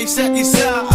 Isso é, isso é.